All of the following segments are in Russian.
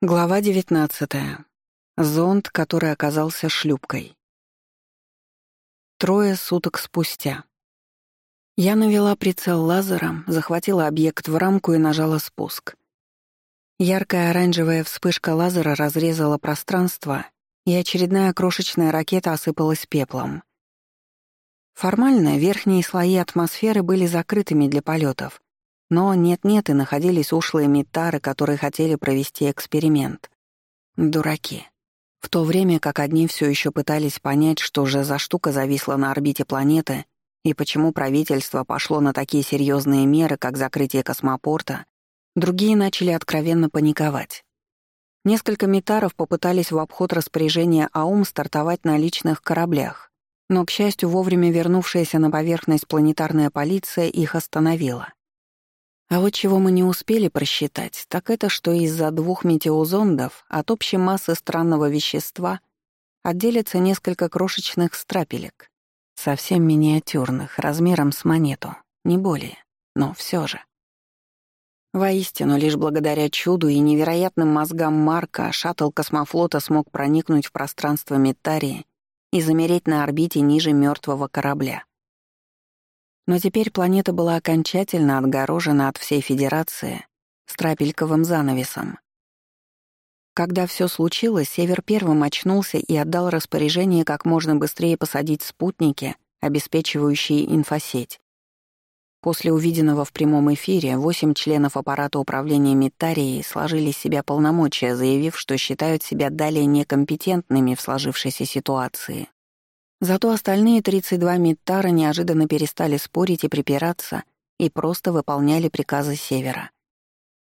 Глава 19. Зонд, который оказался шлюпкой. Трое суток спустя. Я навела прицел лазером, захватила объект в рамку и нажала спуск. Яркая оранжевая вспышка лазера разрезала пространство, и очередная крошечная ракета осыпалась пеплом. Формально верхние слои атмосферы были закрытыми для полетов, но нет-нет и находились ушлые метары, которые хотели провести эксперимент. Дураки. В то время как одни все еще пытались понять, что же за штука зависла на орбите планеты и почему правительство пошло на такие серьезные меры, как закрытие космопорта, другие начали откровенно паниковать. Несколько метаров попытались в обход распоряжения АУМ стартовать на личных кораблях, но, к счастью, вовремя вернувшаяся на поверхность планетарная полиция их остановила. А вот чего мы не успели просчитать, так это, что из-за двух метеозондов от общей массы странного вещества отделится несколько крошечных страпелек, совсем миниатюрных, размером с монету, не более, но все же. Воистину, лишь благодаря чуду и невероятным мозгам Марка шаттл космофлота смог проникнуть в пространство Метарии и замереть на орбите ниже мертвого корабля. Но теперь планета была окончательно отгорожена от всей Федерации страпельковым занавесом. Когда все случилось, Север первым очнулся и отдал распоряжение как можно быстрее посадить спутники, обеспечивающие инфосеть. После увиденного в прямом эфире восемь членов аппарата управления Митарией сложили с себя полномочия, заявив, что считают себя далее некомпетентными в сложившейся ситуации. Зато остальные 32 Миттара неожиданно перестали спорить и припираться и просто выполняли приказы Севера.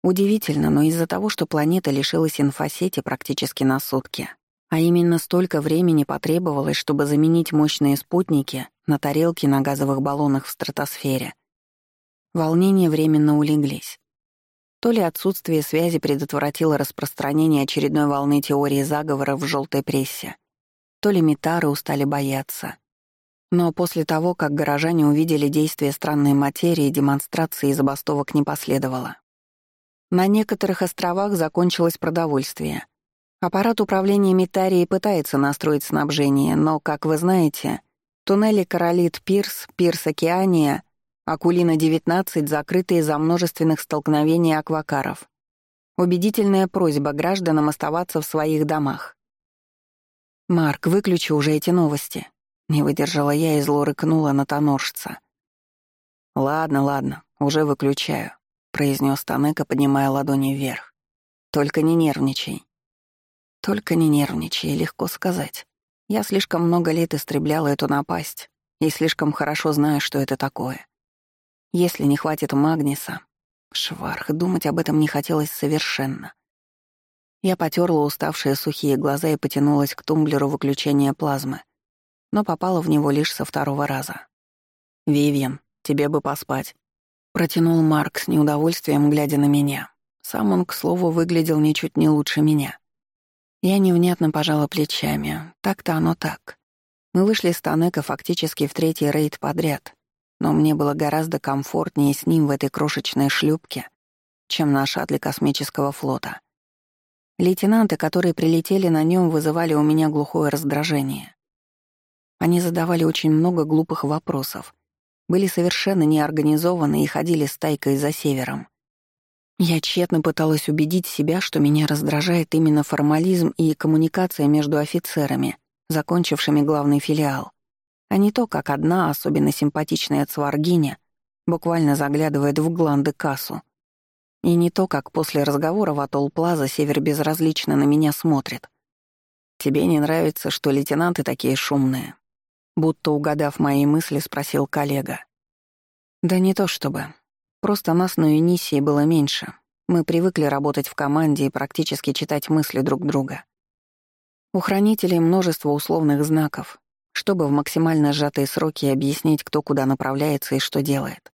Удивительно, но из-за того, что планета лишилась инфосети практически на сутки, а именно столько времени потребовалось, чтобы заменить мощные спутники на тарелки на газовых баллонах в стратосфере, волнения временно улеглись. То ли отсутствие связи предотвратило распространение очередной волны теории заговора в желтой прессе, то ли метары устали бояться. Но после того, как горожане увидели действие странной материи, демонстрации и забастовок не последовало. На некоторых островах закончилось продовольствие. Аппарат управления Метарией пытается настроить снабжение, но, как вы знаете, туннели Королит Пирс, Пирс Океания, Акулина-19 закрыты из-за множественных столкновений аквакаров. Убедительная просьба гражданам оставаться в своих домах. «Марк, выключи уже эти новости». Не выдержала я и зло рыкнула на тоноржца. «Ладно, ладно, уже выключаю», — произнес Танека, поднимая ладони вверх. «Только не нервничай». «Только не нервничай, легко сказать. Я слишком много лет истребляла эту напасть и слишком хорошо знаю, что это такое. Если не хватит Магниса... Шварх, думать об этом не хотелось совершенно. Я потерла уставшие сухие глаза и потянулась к тумблеру выключения плазмы, но попала в него лишь со второго раза. «Вивьен, тебе бы поспать», — протянул Марк с неудовольствием, глядя на меня. Сам он, к слову, выглядел ничуть не лучше меня. Я невнятно пожала плечами. Так-то оно так. Мы вышли с Танека фактически в третий рейд подряд, но мне было гораздо комфортнее с ним в этой крошечной шлюпке, чем на шаттле космического флота. Лейтенанты, которые прилетели на нем, вызывали у меня глухое раздражение. Они задавали очень много глупых вопросов, были совершенно неорганизованы и ходили стайкой за севером. Я тщетно пыталась убедить себя, что меня раздражает именно формализм и коммуникация между офицерами, закончившими главный филиал, а не то, как одна, особенно симпатичная цваргиня, буквально заглядывает в гланды кассу и не то, как после разговора в Атолл Плаза Север безразлично на меня смотрит. «Тебе не нравится, что лейтенанты такие шумные?» Будто угадав мои мысли, спросил коллега. «Да не то чтобы. Просто нас на Юнисии было меньше. Мы привыкли работать в команде и практически читать мысли друг друга. У хранителей множество условных знаков, чтобы в максимально сжатые сроки объяснить, кто куда направляется и что делает.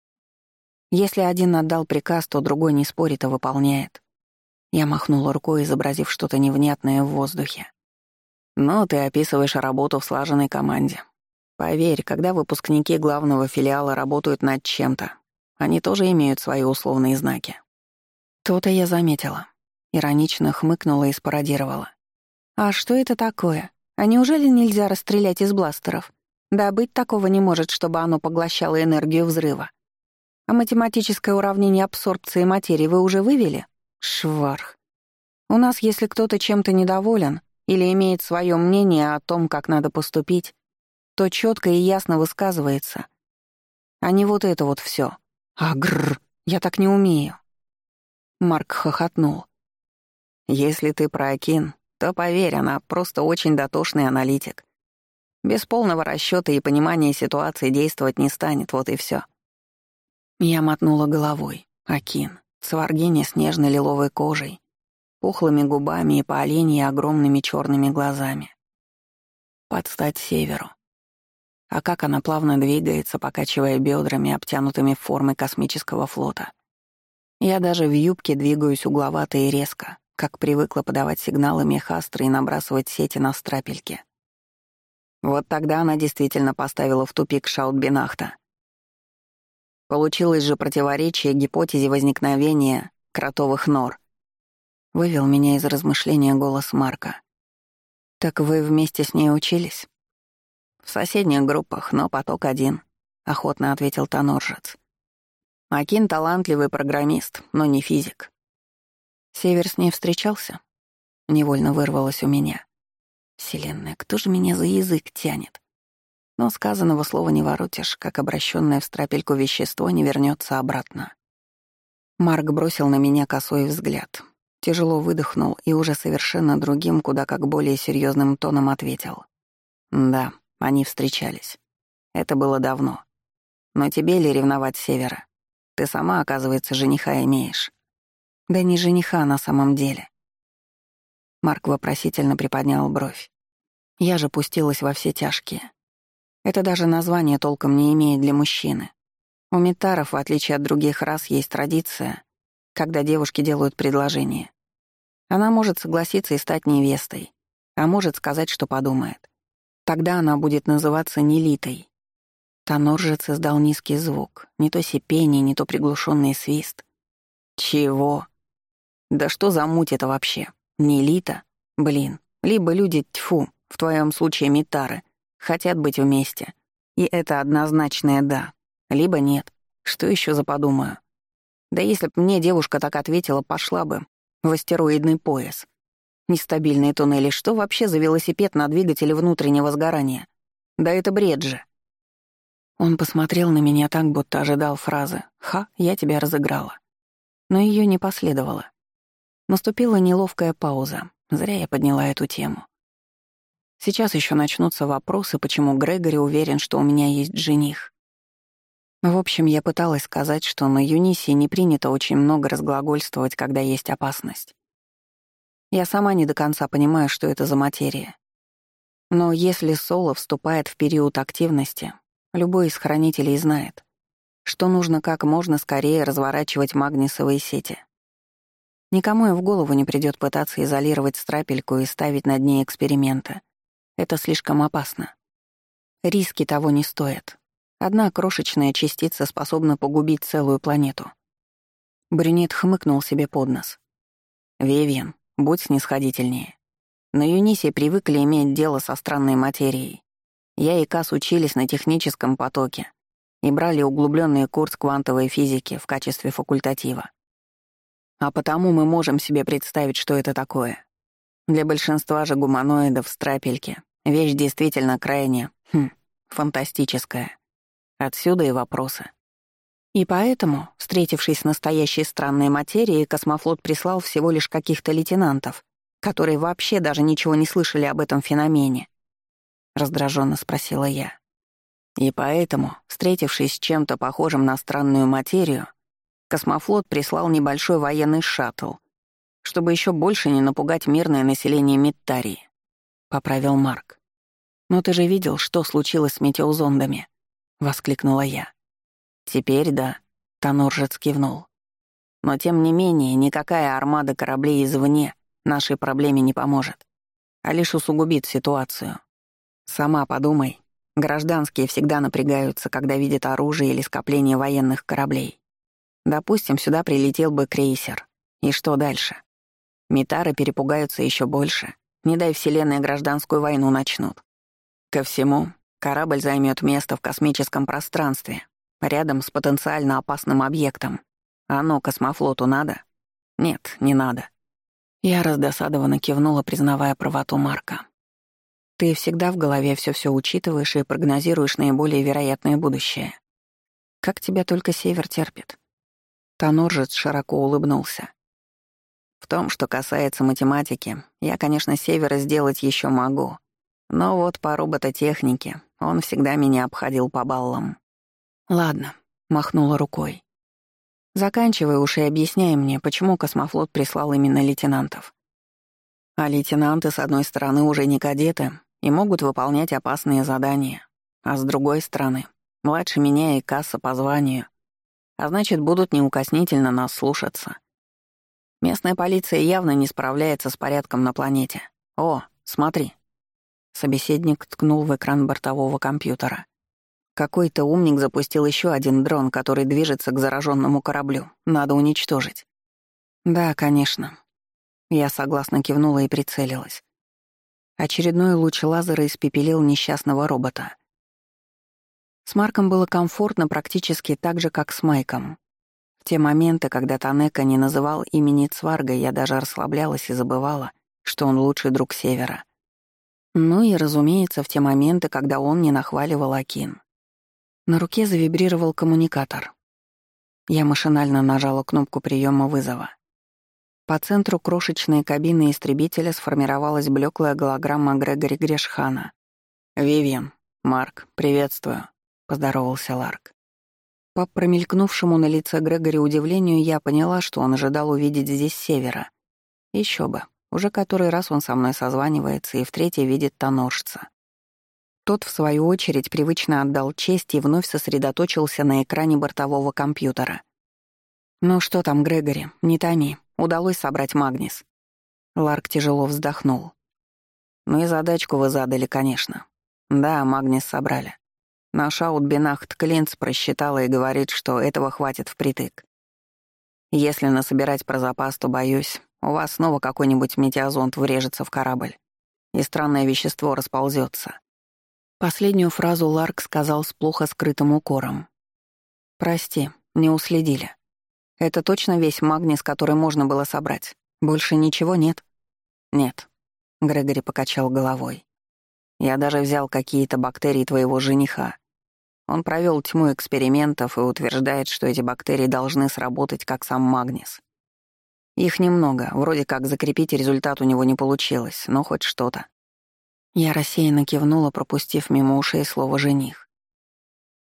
Если один отдал приказ, то другой не спорит, а выполняет. Я махнула рукой, изобразив что-то невнятное в воздухе. Но ты описываешь работу в слаженной команде. Поверь, когда выпускники главного филиала работают над чем-то, они тоже имеют свои условные знаки. То-то я заметила. Иронично хмыкнула и спародировала. «А что это такое? А неужели нельзя расстрелять из бластеров? Да быть такого не может, чтобы оно поглощало энергию взрыва. А математическое уравнение абсорбции материи вы уже вывели? Шварх. У нас, если кто-то чем-то недоволен или имеет свое мнение о том, как надо поступить, то четко и ясно высказывается. А не вот это вот все. Агрр, я так не умею. Марк хохотнул. Если ты про Акин, то поверь, она просто очень дотошный аналитик. Без полного расчета и понимания ситуации действовать не станет, вот и все. Я мотнула головой. Акин, сваргиня с нежно-лиловой кожей, пухлыми губами и по оленьи огромными черными глазами. Под стать северу. А как она плавно двигается, покачивая бедрами, обтянутыми формой космического флота. Я даже в юбке двигаюсь угловато и резко, как привыкла подавать сигналы мехастры и набрасывать сети на страпельки. Вот тогда она действительно поставила в тупик Шаутбинахта. Получилось же противоречие гипотезе возникновения кротовых нор. Вывел меня из размышления голос Марка. «Так вы вместе с ней учились?» «В соседних группах, но поток один», — охотно ответил Тоноржец. «Акин — талантливый программист, но не физик». «Север с ней встречался?» — невольно вырвалось у меня. «Вселенная, кто же меня за язык тянет?» Но сказанного слова не воротишь, как обращенное в страпельку вещество не вернется обратно. Марк бросил на меня косой взгляд, тяжело выдохнул и уже совершенно другим, куда как более серьезным тоном ответил. «Да, они встречались. Это было давно. Но тебе ли ревновать Севера? Ты сама, оказывается, жениха имеешь. Да не жениха на самом деле. Марк вопросительно приподнял бровь. Я же пустилась во все тяжкие. Это даже название толком не имеет для мужчины. У метаров, в отличие от других рас, есть традиция, когда девушки делают предложение. Она может согласиться и стать невестой, а может сказать, что подумает. Тогда она будет называться Нелитой. Тоноржец издал низкий звук, не то сипение, не то приглушенный свист. Чего? Да что за муть это вообще? Нелита? Блин, либо люди, тьфу, в твоем случае метары, хотят быть вместе. И это однозначное «да», либо «нет». Что еще за подумаю? Да если б мне девушка так ответила, пошла бы в астероидный пояс. Нестабильные туннели. Что вообще за велосипед на двигателе внутреннего сгорания? Да это бред же. Он посмотрел на меня так, будто ожидал фразы «Ха, я тебя разыграла». Но ее не последовало. Наступила неловкая пауза. Зря я подняла эту тему. Сейчас еще начнутся вопросы, почему Грегори уверен, что у меня есть жених. В общем, я пыталась сказать, что на Юнисии не принято очень много разглагольствовать, когда есть опасность. Я сама не до конца понимаю, что это за материя. Но если Соло вступает в период активности, любой из хранителей знает, что нужно как можно скорее разворачивать магнисовые сети. Никому и в голову не придёт пытаться изолировать страпельку и ставить над ней эксперименты. Это слишком опасно. Риски того не стоят. Одна крошечная частица способна погубить целую планету. Брюнет хмыкнул себе под нос. «Вивьен, Будь снисходительнее. На Юнисе привыкли иметь дело со странной материей. Я и Кас учились на техническом потоке и брали углубленный курс квантовой физики в качестве факультатива. А потому мы можем себе представить, что это такое. Для большинства же гуманоидов страпельки вещь действительно крайне, хм, фантастическая. Отсюда и вопросы. И поэтому, встретившись с настоящей странной материей, космофлот прислал всего лишь каких-то лейтенантов, которые вообще даже ничего не слышали об этом феномене. Раздраженно спросила я. И поэтому, встретившись с чем-то похожим на странную материю, космофлот прислал небольшой военный шаттл, чтобы еще больше не напугать мирное население Миттарии, — поправил Марк. «Но ты же видел, что случилось с метеозондами?» — воскликнула я. «Теперь да», — Тоноржец кивнул. «Но тем не менее, никакая армада кораблей извне нашей проблеме не поможет, а лишь усугубит ситуацию. Сама подумай, гражданские всегда напрягаются, когда видят оружие или скопление военных кораблей. Допустим, сюда прилетел бы крейсер. И что дальше? Митары перепугаются еще больше. Не дай вселенной гражданскую войну начнут. Ко всему, корабль займет место в космическом пространстве, рядом с потенциально опасным объектом. А оно космофлоту надо? Нет, не надо. Я раздосадованно кивнула, признавая правоту Марка. Ты всегда в голове все-все учитываешь и прогнозируешь наиболее вероятное будущее. Как тебя только север терпит. Тоноржец широко улыбнулся. В том, что касается математики, я, конечно, севера сделать еще могу. Но вот по робототехнике он всегда меня обходил по баллам. «Ладно», — махнула рукой. «Заканчивай уж и объясняй мне, почему космофлот прислал именно лейтенантов. А лейтенанты, с одной стороны, уже не кадеты и могут выполнять опасные задания, а с другой стороны, младше меня и касса по званию, а значит, будут неукоснительно нас слушаться. Местная полиция явно не справляется с порядком на планете. О, смотри. Собеседник ткнул в экран бортового компьютера. Какой-то умник запустил еще один дрон, который движется к зараженному кораблю. Надо уничтожить. Да, конечно. Я согласно кивнула и прицелилась. Очередной луч лазера испепелил несчастного робота. С Марком было комфортно практически так же, как с Майком. В те моменты, когда Танека не называл имени Цварга, я даже расслаблялась и забывала, что он лучший друг Севера. Ну и, разумеется, в те моменты, когда он не нахваливал Акин. На руке завибрировал коммуникатор. Я машинально нажала кнопку приема вызова. По центру крошечной кабины истребителя сформировалась блеклая голограмма Грегори Грешхана. «Вивьен, Марк, приветствую», — поздоровался Ларк. По промелькнувшему на лице Грегори удивлению я поняла, что он ожидал увидеть здесь Севера. Еще бы, уже который раз он со мной созванивается и в третий видит тоноржца. Тот, в свою очередь, привычно отдал честь и вновь сосредоточился на экране бортового компьютера. «Ну что там, Грегори, не томи, Удалось собрать Магнис. Ларк тяжело вздохнул. Ну и задачку вы задали, конечно. Да, Магнис собрали. Наш аутбинахт Клинц просчитала и говорит, что этого хватит впритык. Если насобирать про запас, то, боюсь, у вас снова какой-нибудь метеозонт врежется в корабль, и странное вещество расползется. Последнюю фразу Ларк сказал с плохо скрытым укором. «Прости, не уследили». Это точно весь магнис, который можно было собрать. Больше ничего нет? Нет. Грегори покачал головой. Я даже взял какие-то бактерии твоего жениха. Он провел тьму экспериментов и утверждает, что эти бактерии должны сработать как сам магнис. Их немного, вроде как закрепить результат у него не получилось, но хоть что-то. Я рассеянно кивнула, пропустив мимо ушей слово «жених».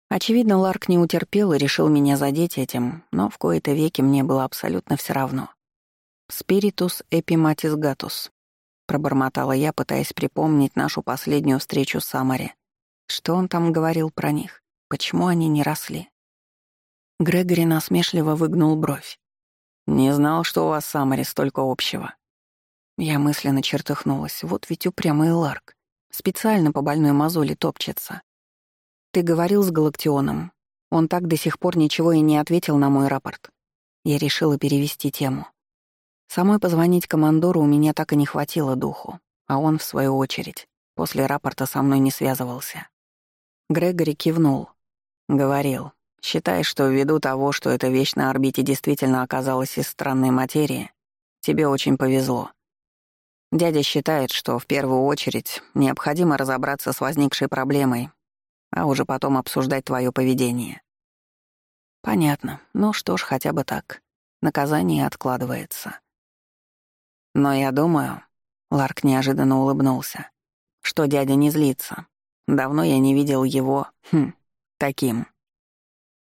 Очевидно, Ларк не утерпел и решил меня задеть этим, но в кои-то веки мне было абсолютно все равно. «Спиритус эпиматис гатус», — пробормотала я, пытаясь припомнить нашу последнюю встречу с Самари. Что он там говорил про них? Почему они не росли? Грегори насмешливо выгнул бровь. «Не знал, что у вас с Самари столько общего». Я мысленно чертыхнулась. Вот ведь упрямый Ларк. Специально по больной мозоли топчется. «Ты говорил с Галактионом. Он так до сих пор ничего и не ответил на мой рапорт. Я решила перевести тему. Самой позвонить командору у меня так и не хватило духу, а он, в свою очередь, после рапорта со мной не связывался. Грегори кивнул. Говорил, считай, что ввиду того, что эта вещь на орбите действительно оказалась из странной материи, тебе очень повезло. Дядя считает, что в первую очередь необходимо разобраться с возникшей проблемой а уже потом обсуждать твое поведение. Понятно. Ну что ж, хотя бы так. Наказание откладывается. Но я думаю, Ларк неожиданно улыбнулся, что дядя не злится. Давно я не видел его, хм, таким.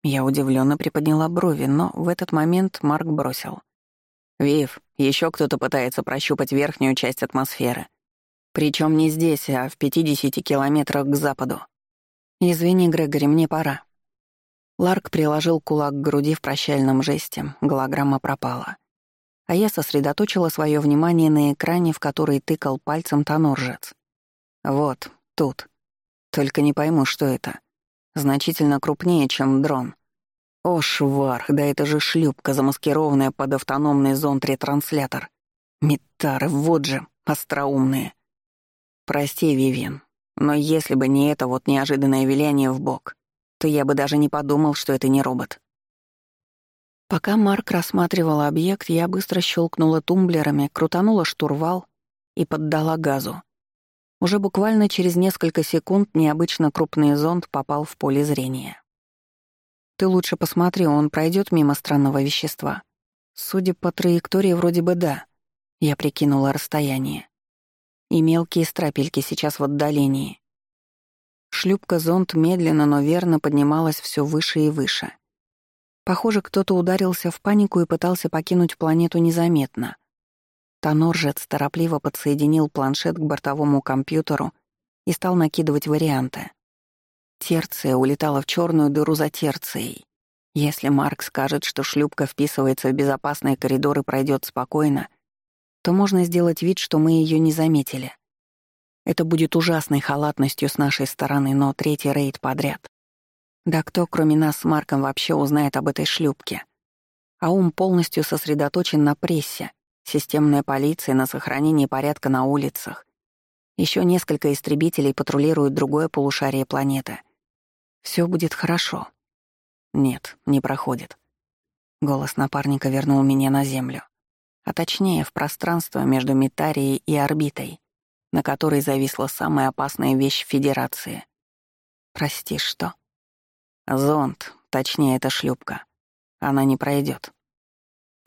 Я удивленно приподняла брови, но в этот момент Марк бросил. «Вив, еще кто-то пытается прощупать верхнюю часть атмосферы. Причем не здесь, а в 50 километрах к западу. «Извини, Грегори, мне пора». Ларк приложил кулак к груди в прощальном жесте, голограмма пропала. А я сосредоточила свое внимание на экране, в который тыкал пальцем тоноржец. «Вот, тут. Только не пойму, что это. Значительно крупнее, чем дрон. О, шварх, да это же шлюпка, замаскированная под автономный зонд-ретранслятор. Митары, вот же, остроумные. Прости, Вивен, но если бы не это вот неожиданное виляние в бок, то я бы даже не подумал, что это не робот. Пока Марк рассматривал объект, я быстро щелкнула тумблерами, крутанула штурвал и поддала газу. Уже буквально через несколько секунд необычно крупный зонд попал в поле зрения. «Ты лучше посмотри, он пройдет мимо странного вещества. Судя по траектории, вроде бы да». Я прикинула расстояние. И мелкие страпельки сейчас в отдалении. Шлюпка-зонд медленно, но верно поднималась все выше и выше. Похоже, кто-то ударился в панику и пытался покинуть планету незаметно. Тоноржец торопливо подсоединил планшет к бортовому компьютеру и стал накидывать варианты. Терция улетала в черную дыру за терцией. Если Марк скажет, что шлюпка вписывается в безопасные коридоры и пройдет спокойно, то можно сделать вид, что мы ее не заметили. Это будет ужасной халатностью с нашей стороны, но третий рейд подряд. Да кто, кроме нас с Марком, вообще узнает об этой шлюпке? А ум полностью сосредоточен на прессе, системная полиция на сохранении порядка на улицах. Еще несколько истребителей патрулируют другое полушарие планеты. Все будет хорошо. Нет, не проходит. Голос напарника вернул меня на Землю. А точнее, в пространство между Митарией и орбитой на которой зависла самая опасная вещь Федерации. Прости, что? Зонд, точнее, это шлюпка. Она не пройдет.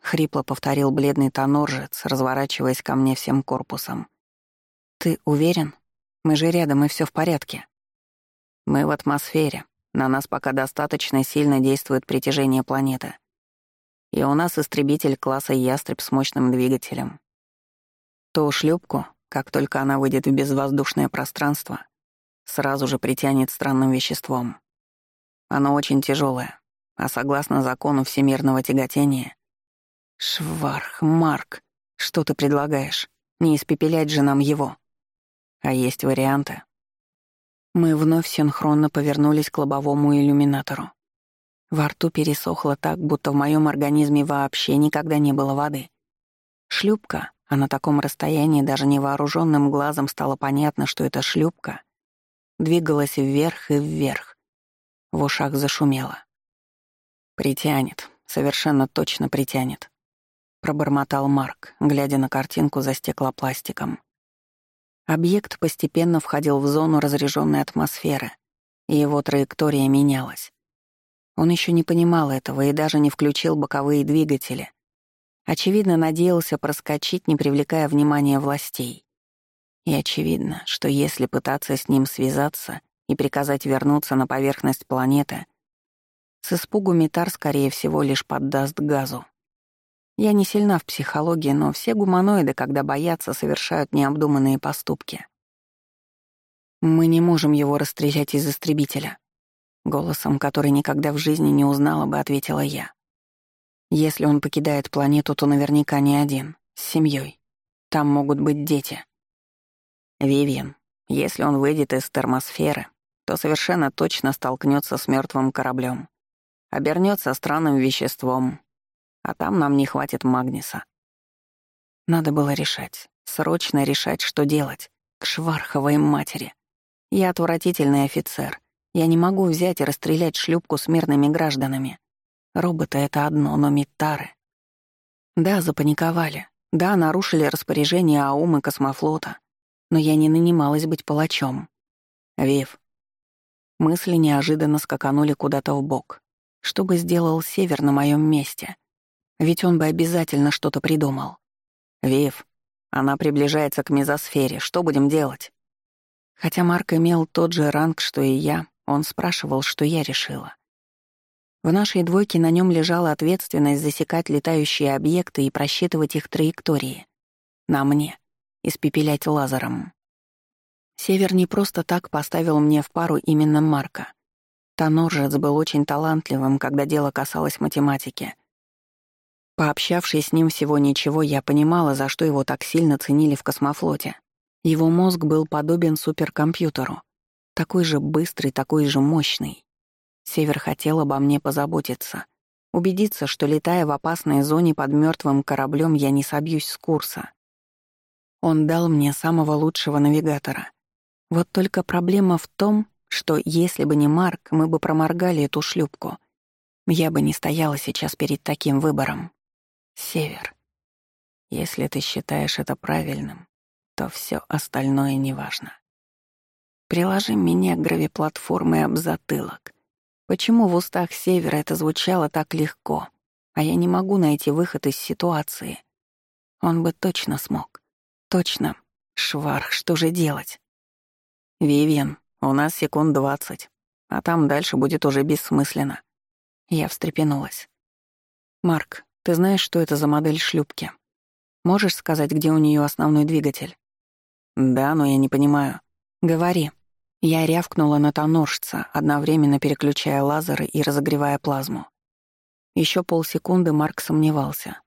Хрипло повторил бледный тоноржец, разворачиваясь ко мне всем корпусом. «Ты уверен? Мы же рядом, и все в порядке». «Мы в атмосфере. На нас пока достаточно сильно действует притяжение планеты. И у нас истребитель класса «Ястреб» с мощным двигателем. То шлюпку как только она выйдет в безвоздушное пространство, сразу же притянет странным веществом. Оно очень тяжелое, а согласно закону всемирного тяготения... Шварх, Марк, что ты предлагаешь? Не испепелять же нам его. А есть варианты. Мы вновь синхронно повернулись к лобовому иллюминатору. Во рту пересохло так, будто в моем организме вообще никогда не было воды. Шлюпка, а на таком расстоянии даже невооруженным глазом стало понятно, что эта шлюпка двигалась вверх и вверх. В ушах зашумело. «Притянет, совершенно точно притянет», — пробормотал Марк, глядя на картинку за стеклопластиком. Объект постепенно входил в зону разряженной атмосферы, и его траектория менялась. Он еще не понимал этого и даже не включил боковые двигатели, Очевидно, надеялся проскочить, не привлекая внимания властей. И очевидно, что если пытаться с ним связаться и приказать вернуться на поверхность планеты, с испугу Митар, скорее всего, лишь поддаст газу. Я не сильна в психологии, но все гуманоиды, когда боятся, совершают необдуманные поступки. «Мы не можем его расстрелять из истребителя», — голосом, который никогда в жизни не узнала бы, ответила я. Если он покидает планету, то наверняка не один, с семьей. Там могут быть дети. Вивьен, если он выйдет из термосферы, то совершенно точно столкнется с мертвым кораблем. Обернется странным веществом, а там нам не хватит Магниса. Надо было решать, срочно решать, что делать. К шварховой матери. Я отвратительный офицер. Я не могу взять и расстрелять шлюпку с мирными гражданами. Роботы — это одно, но Миттары... Да, запаниковали. Да, нарушили распоряжение АУМ и космофлота. Но я не нанималась быть палачом. Вив. Мысли неожиданно скаканули куда-то в бок. Что бы сделал Север на моем месте? Ведь он бы обязательно что-то придумал. Вив, она приближается к мезосфере. Что будем делать? Хотя Марк имел тот же ранг, что и я, он спрашивал, что я решила. В нашей двойке на нем лежала ответственность засекать летающие объекты и просчитывать их траектории. На мне — испепелять лазером. Север не просто так поставил мне в пару именно Марка. Тоноржец был очень талантливым, когда дело касалось математики. Пообщавшись с ним всего ничего, я понимала, за что его так сильно ценили в космофлоте. Его мозг был подобен суперкомпьютеру. Такой же быстрый, такой же мощный. Север хотел обо мне позаботиться. Убедиться, что, летая в опасной зоне под мертвым кораблем, я не собьюсь с курса. Он дал мне самого лучшего навигатора. Вот только проблема в том, что если бы не Марк, мы бы проморгали эту шлюпку. Я бы не стояла сейчас перед таким выбором. Север. Если ты считаешь это правильным, то все остальное неважно. Приложи меня к гравиплатформе об затылок. Почему в устах Севера это звучало так легко, а я не могу найти выход из ситуации? Он бы точно смог. Точно. Шварх, что же делать? Вивиан, у нас секунд двадцать, а там дальше будет уже бессмысленно. Я встрепенулась. Марк, ты знаешь, что это за модель шлюпки? Можешь сказать, где у нее основной двигатель? Да, но я не понимаю. Говори. Я рявкнула на тоноржца, одновременно переключая лазеры и разогревая плазму. Еще полсекунды Марк сомневался.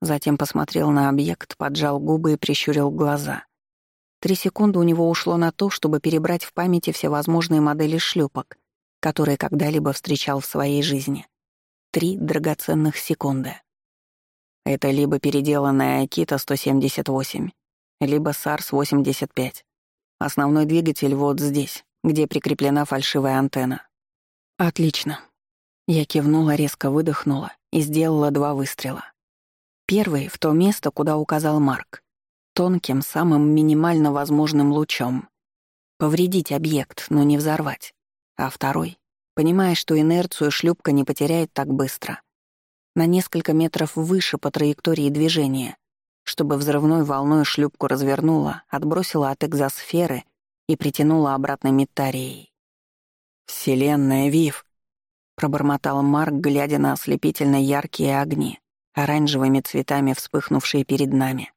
Затем посмотрел на объект, поджал губы и прищурил глаза. Три секунды у него ушло на то, чтобы перебрать в памяти все возможные модели шлюпок, которые когда-либо встречал в своей жизни. Три драгоценных секунды. Это либо переделанная Акита 178, либо САРС-85. Основной двигатель вот здесь, где прикреплена фальшивая антенна. Отлично. Я кивнула, резко выдохнула и сделала два выстрела. Первый — в то место, куда указал Марк. Тонким, самым минимально возможным лучом. Повредить объект, но не взорвать. А второй — понимая, что инерцию шлюпка не потеряет так быстро. На несколько метров выше по траектории движения, чтобы взрывной волной шлюпку развернула, отбросила от экзосферы и притянула обратно метарией. «Вселенная, Вив!» — пробормотал Марк, глядя на ослепительно яркие огни оранжевыми цветами вспыхнувшие перед нами.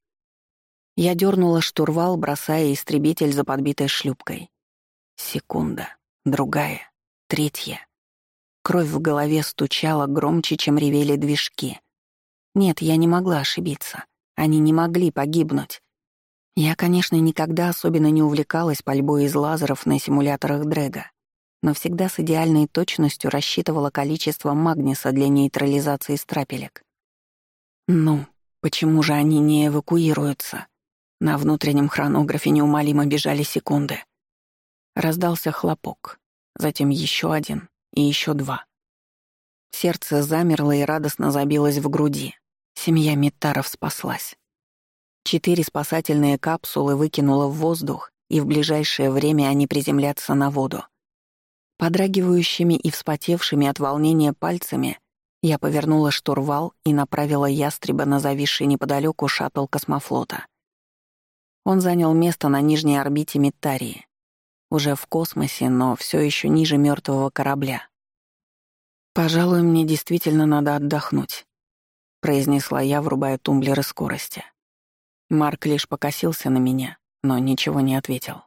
Я дернула штурвал, бросая истребитель за подбитой шлюпкой. Секунда, другая, третья. Кровь в голове стучала громче, чем ревели движки. Нет, я не могла ошибиться. Они не могли погибнуть. Я, конечно, никогда особенно не увлекалась пальбой из лазеров на симуляторах Дрэга, но всегда с идеальной точностью рассчитывала количество магниса для нейтрализации страпелек. Ну, почему же они не эвакуируются? На внутреннем хронографе неумолимо бежали секунды. Раздался хлопок, затем еще один и еще два. Сердце замерло и радостно забилось в груди. Семья Митаров спаслась. Четыре спасательные капсулы выкинуло в воздух, и в ближайшее время они приземлятся на воду. Подрагивающими и вспотевшими от волнения пальцами я повернула штурвал и направила ястреба на зависший неподалеку шаттл космофлота. Он занял место на нижней орбите Миттарии, уже в космосе, но все еще ниже мертвого корабля. «Пожалуй, мне действительно надо отдохнуть», — произнесла я, врубая тумблеры скорости. Марк лишь покосился на меня, но ничего не ответил.